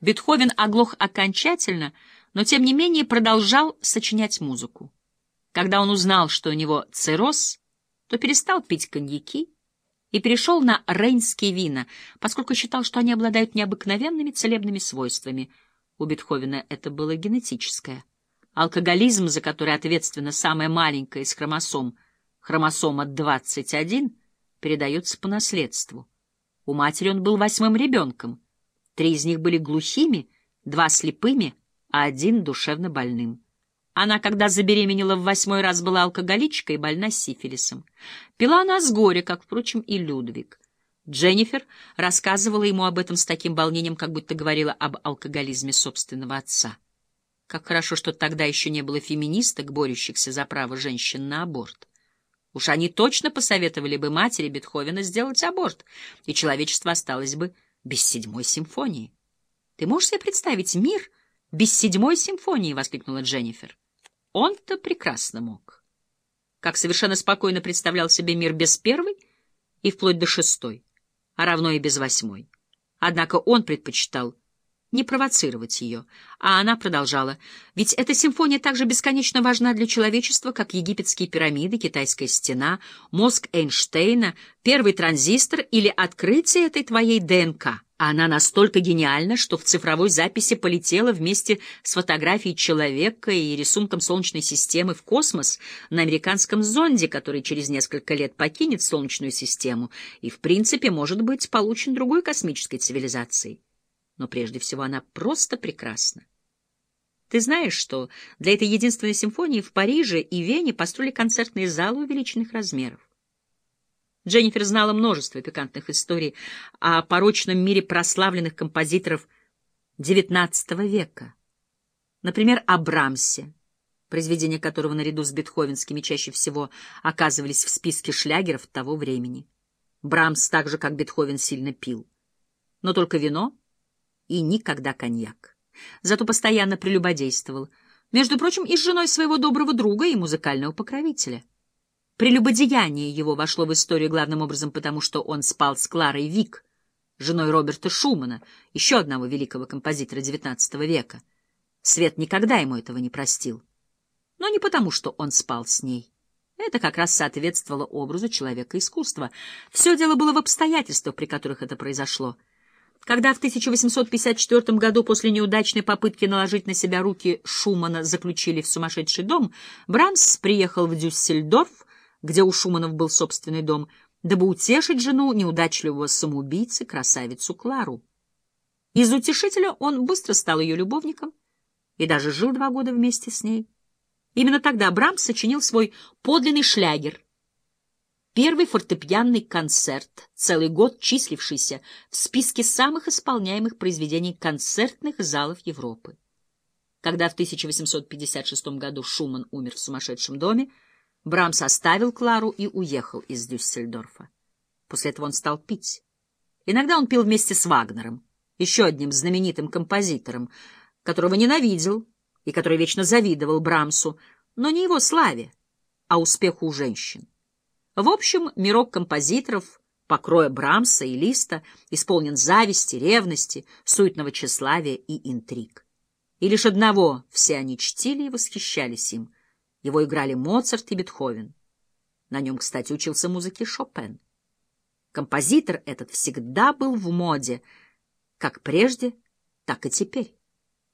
Бетховен оглох окончательно, но тем не менее продолжал сочинять музыку. Когда он узнал, что у него цирроз, то перестал пить коньяки и перешел на рейнские вина, поскольку считал, что они обладают необыкновенными целебными свойствами. У Бетховена это было генетическое. Алкоголизм, за который ответственна самая маленькая из хромосом, хромосома 21, передается по наследству. У матери он был восьмым ребенком. Три из них были глухими, два слепыми, а один душевно больным. Она, когда забеременела в восьмой раз, была алкоголичкой и больна сифилисом. Пила она с горя, как, впрочем, и Людвиг. Дженнифер рассказывала ему об этом с таким волнением, как будто говорила об алкоголизме собственного отца. Как хорошо, что тогда еще не было феминисток, борющихся за право женщин на аборт. Уж они точно посоветовали бы матери Бетховена сделать аборт, и человечество осталось бы без седьмой симфонии. Ты можешь себе представить мир без седьмой симфонии? — воскликнула Дженнифер. Он-то прекрасно мог. Как совершенно спокойно представлял себе мир без первой и вплоть до шестой, а равно и без восьмой. Однако он предпочитал не провоцировать ее, а она продолжала. Ведь эта симфония также бесконечно важна для человечества, как египетские пирамиды, китайская стена, мозг Эйнштейна, первый транзистор или открытие этой твоей ДНК. Она настолько гениальна, что в цифровой записи полетела вместе с фотографией человека и рисунком Солнечной системы в космос на американском зонде, который через несколько лет покинет Солнечную систему и, в принципе, может быть получен другой космической цивилизацией. Но прежде всего она просто прекрасна. Ты знаешь, что для этой единственной симфонии в Париже и Вене построили концертные залы увеличенных размеров? Дженнифер знала множество пикантных историй о порочном мире прославленных композиторов XIX века. Например, о Брамсе, произведения которого наряду с бетховенскими чаще всего оказывались в списке шлягеров того времени. Брамс, так же как Бетховен, сильно пил. Но только вино и никогда коньяк. Зато постоянно прелюбодействовал, между прочим, и с женой своего доброго друга и музыкального покровителя. Прелюбодеяние его вошло в историю главным образом потому, что он спал с Кларой Вик, женой Роберта Шумана, еще одного великого композитора XIX века. Свет никогда ему этого не простил. Но не потому, что он спал с ней. Это как раз соответствовало образу человека искусства. Все дело было в обстоятельствах, при которых это произошло. Когда в 1854 году после неудачной попытки наложить на себя руки Шумана заключили в сумасшедший дом, Брамс приехал в Дюссельдорф, где у Шуманов был собственный дом, дабы утешить жену неудачливого самоубийцы, красавицу Клару. Из утешителя он быстро стал ее любовником и даже жил два года вместе с ней. Именно тогда Брамс сочинил свой подлинный шлягер — первый фортепианный концерт, целый год числившийся в списке самых исполняемых произведений концертных залов Европы. Когда в 1856 году Шуман умер в сумасшедшем доме, Брамс оставил Клару и уехал из Дюссельдорфа. После этого он стал пить. Иногда он пил вместе с Вагнером, еще одним знаменитым композитором, которого ненавидел и который вечно завидовал Брамсу, но не его славе, а успеху у женщин. В общем, мирок композиторов, покроя Брамса и Листа, исполнен зависти, ревности, суетного тщеславия и интриг. И лишь одного все они чтили и восхищались им — его играли Моцарт и Бетховен. На нем, кстати, учился музыке Шопен. Композитор этот всегда был в моде, как прежде, так и теперь.